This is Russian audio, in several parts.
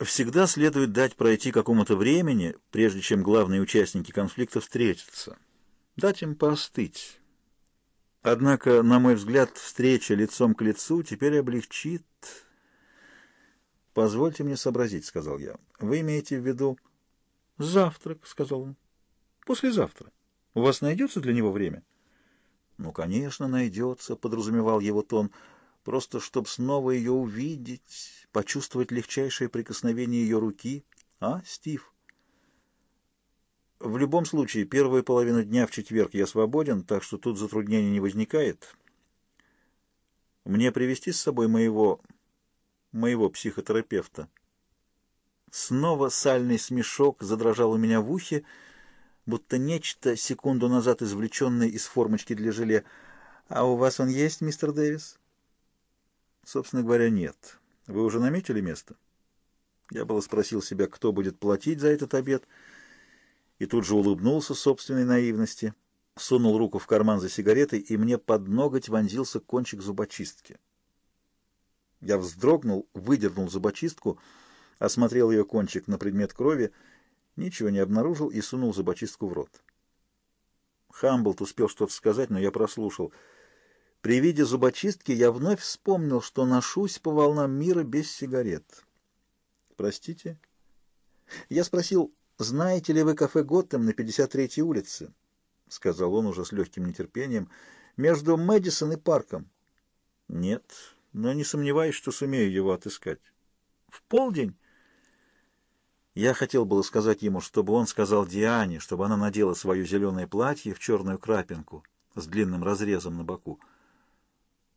Всегда следует дать пройти какому-то времени, прежде чем главные участники конфликта встретятся. Дать им поостыть. Однако, на мой взгляд, встреча лицом к лицу теперь облегчит... «Позвольте мне сообразить», — сказал я. «Вы имеете в виду...» «Завтрак», — сказал он. «Послезавтра. У вас найдется для него время?» «Ну, конечно, найдется», — подразумевал его тон. «Просто, чтобы снова ее увидеть, почувствовать легчайшее прикосновение ее руки. А, Стив?» «В любом случае, первую половину дня в четверг я свободен, так что тут затруднений не возникает. Мне привести с собой моего моего психотерапевта. Снова сальный смешок задрожал у меня в ухе, будто нечто, секунду назад извлеченное из формочки для желе. «А у вас он есть, мистер Дэвис?» «Собственно говоря, нет. Вы уже наметили место?» Я было спросил себя, кто будет платить за этот обед, и тут же улыбнулся собственной наивности, сунул руку в карман за сигаретой, и мне под ноготь вонзился кончик зубочистки. Я вздрогнул, выдернул зубочистку, осмотрел ее кончик на предмет крови, ничего не обнаружил и сунул зубочистку в рот. Хамблт успел что-то сказать, но я прослушал. При виде зубочистки я вновь вспомнил, что ношусь по волнам мира без сигарет. «Простите?» Я спросил, знаете ли вы кафе «Готэм» на 53-й улице? — сказал он уже с легким нетерпением. — Между Мэдисон и парком. — Нет, но не сомневаюсь, что сумею его отыскать. В полдень я хотел было сказать ему, чтобы он сказал Диане, чтобы она надела свое зеленое платье в черную крапинку с длинным разрезом на боку,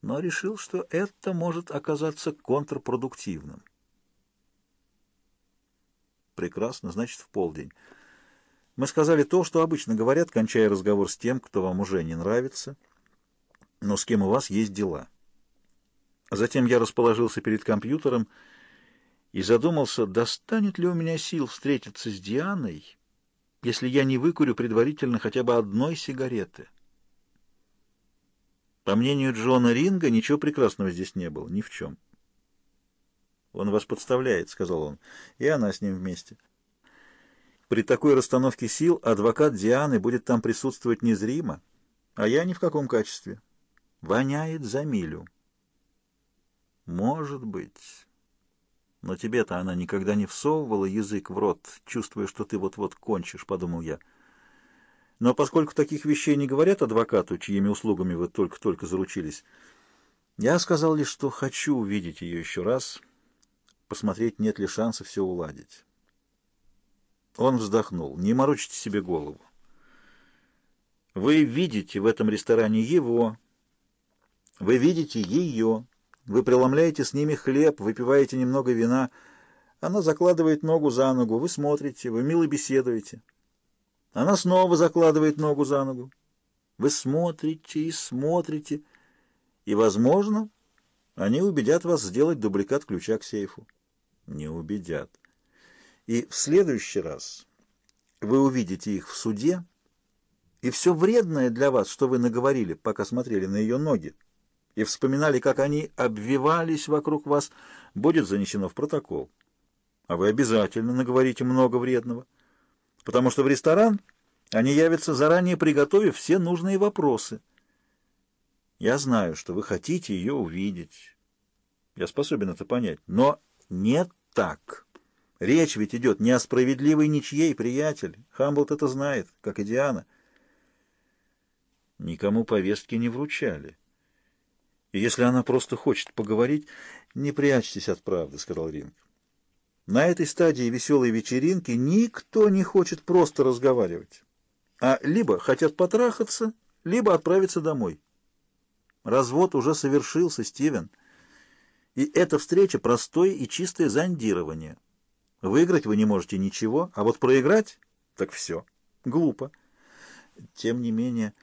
но решил, что это может оказаться контрпродуктивным. Прекрасно, значит, в полдень. Мы сказали то, что обычно говорят, кончая разговор с тем, кто вам уже не нравится, но с кем у вас есть дела. Затем я расположился перед компьютером и задумался, достанет ли у меня сил встретиться с Дианой, если я не выкурю предварительно хотя бы одной сигареты. По мнению Джона Ринга, ничего прекрасного здесь не было, ни в чем. «Он вас подставляет», — сказал он, — «и она с ним вместе». При такой расстановке сил адвокат Дианы будет там присутствовать незримо, а я ни в каком качестве. Воняет за милю. Может быть. Но тебе-то она никогда не всовывала язык в рот, чувствуя, что ты вот-вот кончишь, — подумал я. Но поскольку таких вещей не говорят адвокату, чьими услугами вы только-только заручились, я сказал лишь, что хочу увидеть ее еще раз, посмотреть, нет ли шанса все уладить. Он вздохнул. «Не морочите себе голову. Вы видите в этом ресторане его, вы видите ее». Вы преломляете с ними хлеб, выпиваете немного вина. Она закладывает ногу за ногу, вы смотрите, вы мило беседуете. Она снова закладывает ногу за ногу. Вы смотрите и смотрите, и, возможно, они убедят вас сделать дубликат ключа к сейфу. Не убедят. И в следующий раз вы увидите их в суде, и все вредное для вас, что вы наговорили, пока смотрели на ее ноги, и вспоминали, как они обвивались вокруг вас, будет занесено в протокол. А вы обязательно наговорите много вредного, потому что в ресторан они явятся заранее приготовив все нужные вопросы. Я знаю, что вы хотите ее увидеть. Я способен это понять. Но не так. Речь ведь идет не о справедливой ничьей, приятель. Хамблт это знает, как и Диана. Никому повестки не вручали. И если она просто хочет поговорить, не прячьтесь от правды, — сказал Ринг. На этой стадии веселой вечеринки никто не хочет просто разговаривать, а либо хотят потрахаться, либо отправиться домой. Развод уже совершился, Стивен, и эта встреча — простое и чистое зондирование. Выиграть вы не можете ничего, а вот проиграть — так все. Глупо. Тем не менее...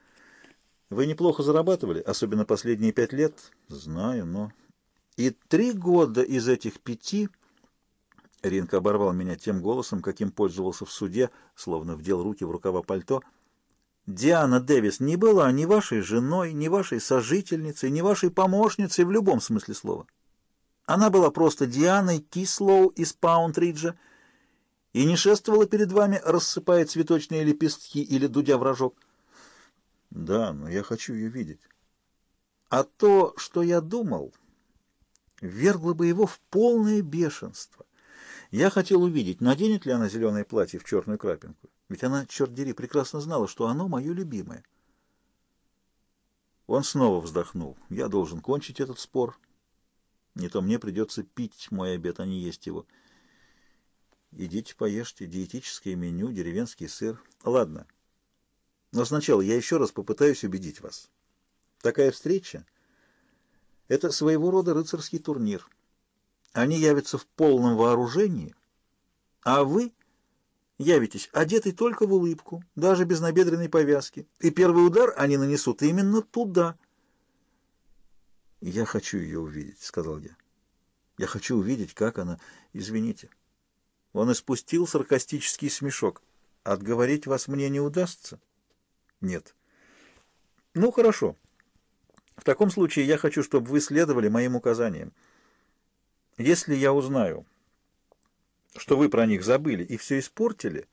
Вы неплохо зарабатывали, особенно последние пять лет. Знаю, но... И три года из этих пяти... Ринк оборвал меня тем голосом, каким пользовался в суде, словно вдел руки в рукава пальто. Диана Дэвис не была ни вашей женой, ни вашей сожительницей, ни вашей помощницей в любом смысле слова. Она была просто Дианой Кислоу из Паундриджа и не шествовала перед вами, рассыпая цветочные лепестки или дудя вражок. Да, но я хочу ее видеть. А то, что я думал, вергло бы его в полное бешенство. Я хотел увидеть, наденет ли она зеленое платье в черную крапинку. Ведь она, черт дери, прекрасно знала, что оно мое любимое. Он снова вздохнул. Я должен кончить этот спор. Не то мне придется пить мой обед, а не есть его. Идите поешьте диетическое меню, деревенский сыр. Ладно. Но сначала я еще раз попытаюсь убедить вас. Такая встреча — это своего рода рыцарский турнир. Они явятся в полном вооружении, а вы явитесь одетый только в улыбку, даже без набедренной повязки, и первый удар они нанесут именно туда. «Я хочу ее увидеть», — сказал я. «Я хочу увидеть, как она... Извините». Он испустил саркастический смешок. «Отговорить вас мне не удастся?» «Нет». «Ну, хорошо. В таком случае я хочу, чтобы вы следовали моим указаниям. Если я узнаю, что вы про них забыли и все испортили,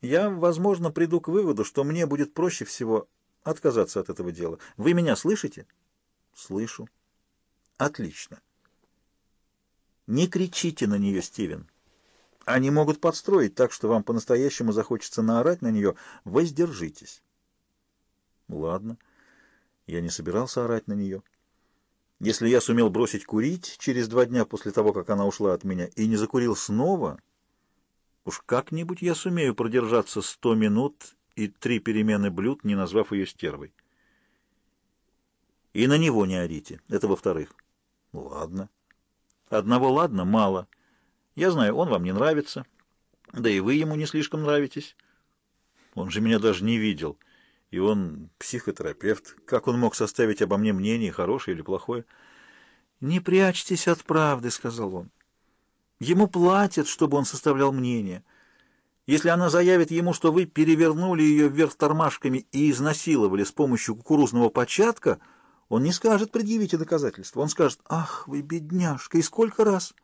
я, возможно, приду к выводу, что мне будет проще всего отказаться от этого дела. Вы меня слышите? Слышу. Отлично. Не кричите на нее, Стивен. Они могут подстроить так, что вам по-настоящему захочется наорать на нее. Воздержитесь. Ладно. Я не собирался орать на нее. Если я сумел бросить курить через два дня после того, как она ушла от меня, и не закурил снова, уж как-нибудь я сумею продержаться сто минут и три перемены блюд, не назвав ее стервой. И на него не орите. Это во-вторых. Ладно. Одного ладно мало. Я знаю, он вам не нравится. Да и вы ему не слишком нравитесь. Он же меня даже не видел. — и он психотерапевт. Как он мог составить обо мне мнение, хорошее или плохое? «Не прячьтесь от правды», — сказал он. «Ему платят, чтобы он составлял мнение. Если она заявит ему, что вы перевернули ее вверх тормашками и изнасиловали с помощью кукурузного початка, он не скажет «предъявите доказательства». Он скажет «Ах, вы бедняжка, и сколько раз?»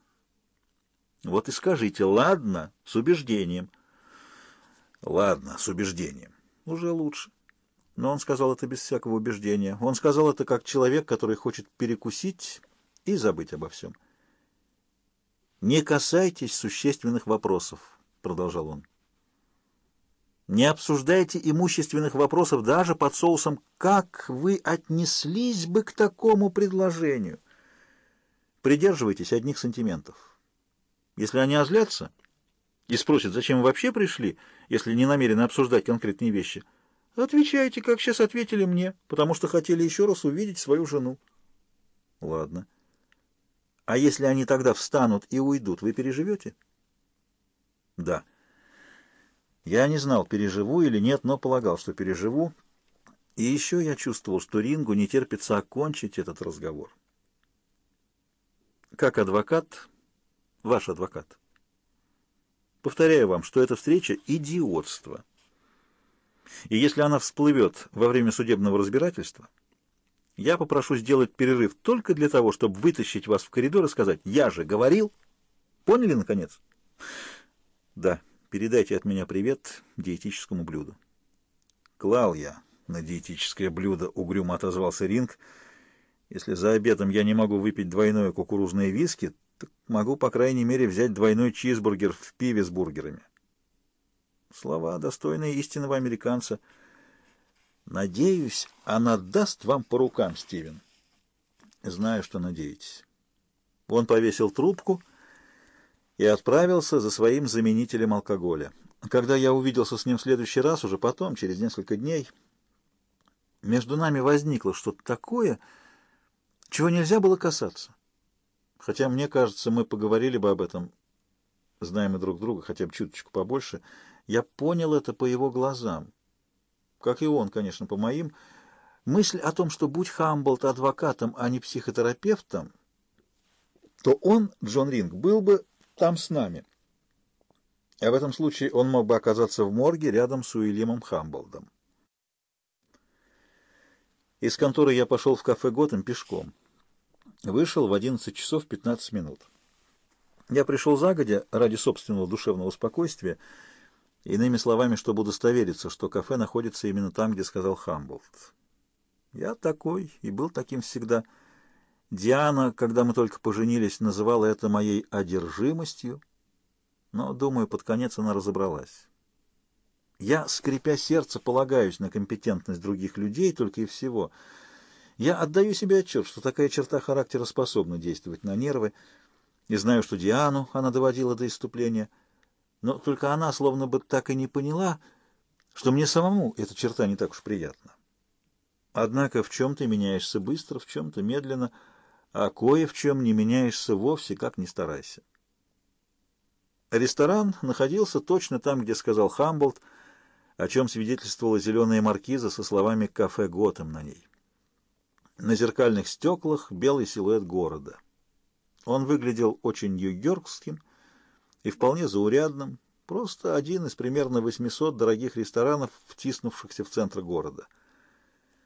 Вот и скажите «Ладно, с убеждением». «Ладно, с убеждением». Уже лучше. Но он сказал это без всякого убеждения. Он сказал это как человек, который хочет перекусить и забыть обо всем. «Не касайтесь существенных вопросов», — продолжал он. «Не обсуждайте имущественных вопросов даже под соусом «как вы отнеслись бы к такому предложению». Придерживайтесь одних сантиментов. Если они озлятся и спросят, зачем вы вообще пришли, если не намерены обсуждать конкретные вещи — Отвечайте, как сейчас ответили мне, потому что хотели еще раз увидеть свою жену. Ладно. А если они тогда встанут и уйдут, вы переживете? Да. Я не знал, переживу или нет, но полагал, что переживу. И еще я чувствовал, что Рингу не терпится окончить этот разговор. Как адвокат, ваш адвокат, повторяю вам, что эта встреча — идиотство. И если она всплывет во время судебного разбирательства, я попрошу сделать перерыв только для того, чтобы вытащить вас в коридор и сказать «Я же говорил!» Поняли, наконец? Да, передайте от меня привет диетическому блюду. Клал я на диетическое блюдо, угрюмо отозвался Ринг. Если за обедом я не могу выпить двойное кукурузное виски, так могу, по крайней мере, взять двойной чизбургер в пиве с бургерами. Слова, достойные истинного американца. Надеюсь, она даст вам по рукам, Стивен. Знаю, что надеетесь. Он повесил трубку и отправился за своим заменителем алкоголя. Когда я увиделся с ним в следующий раз, уже потом, через несколько дней, между нами возникло что-то такое, чего нельзя было касаться. Хотя, мне кажется, мы поговорили бы об этом, знаем мы друг друга хотя бы чуточку побольше, — я понял это по его глазам. Как и он, конечно, по моим. Мысль о том, что будь Хамблт адвокатом, а не психотерапевтом, то он, Джон Ринг, был бы там с нами. А в этом случае он мог бы оказаться в морге рядом с Уильямом Хамблдом. Из конторы я пошел в кафе Готэм пешком. Вышел в 11 часов 15 минут. Я пришел загодя ради собственного душевного спокойствия, иными словами, чтобы удостовериться, что кафе находится именно там, где сказал Хамблд. Я такой и был таким всегда. Диана, когда мы только поженились, называла это моей одержимостью, но, думаю, под конец она разобралась. Я, скрипя сердце, полагаюсь на компетентность других людей только и всего — я отдаю себе отчет, что такая черта характера способна действовать на нервы, и знаю, что Диану она доводила до иступления, но только она словно бы так и не поняла, что мне самому эта черта не так уж приятна. Однако в чем ты меняешься быстро, в чем-то медленно, а кое в чем не меняешься вовсе, как ни старайся. Ресторан находился точно там, где сказал Хамблд, о чем свидетельствовала зеленая маркиза со словами «кафе Готэм» на ней. На зеркальных стеклах белый силуэт города. Он выглядел очень нью-йоркским и вполне заурядным, просто один из примерно 800 дорогих ресторанов, втиснувшихся в центр города —